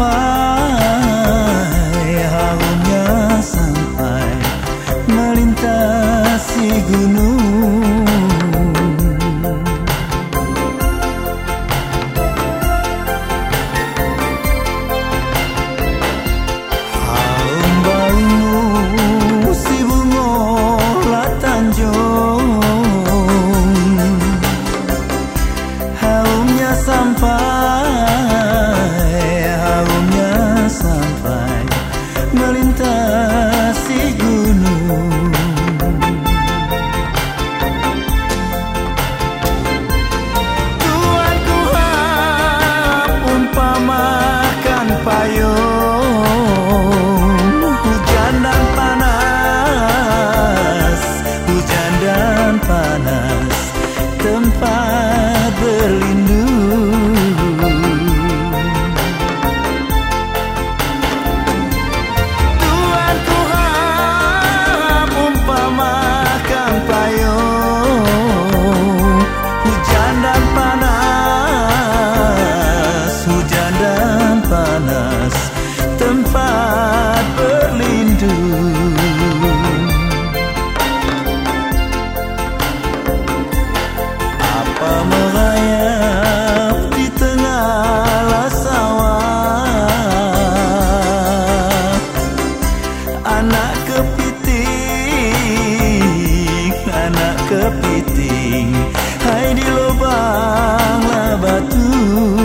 sampai sampai melintasi gunung tempat berlindung Apa merayap di tengah sawah Anak kepiting, anak kepiting Hai di lubang batu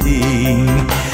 定。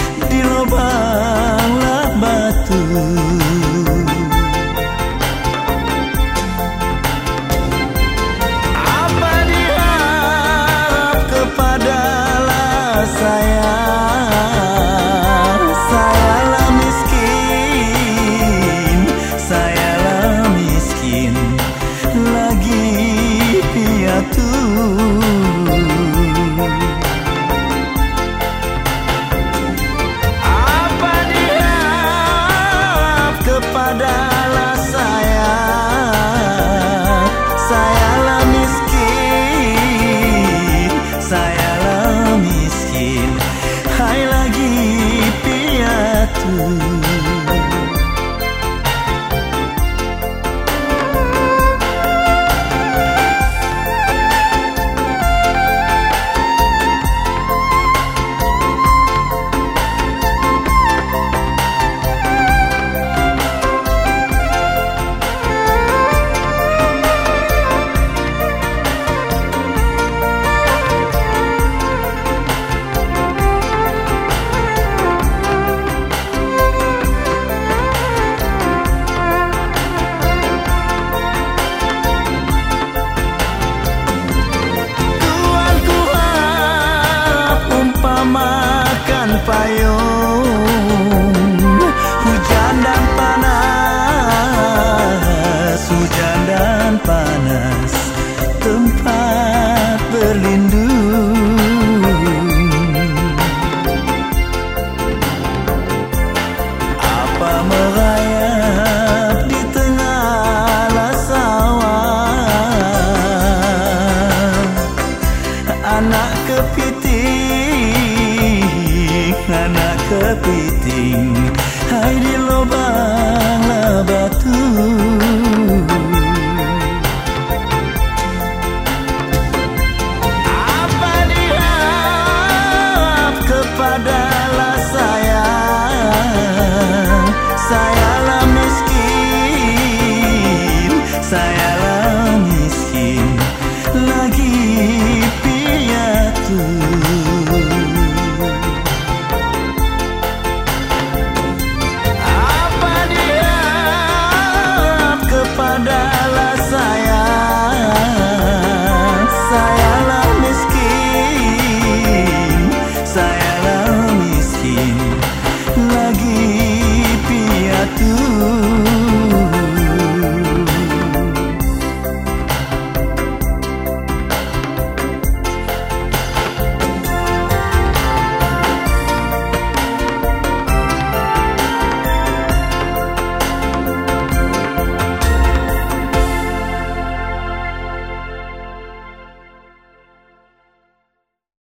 anak kepiting anak kepiting hai di lobang lah batu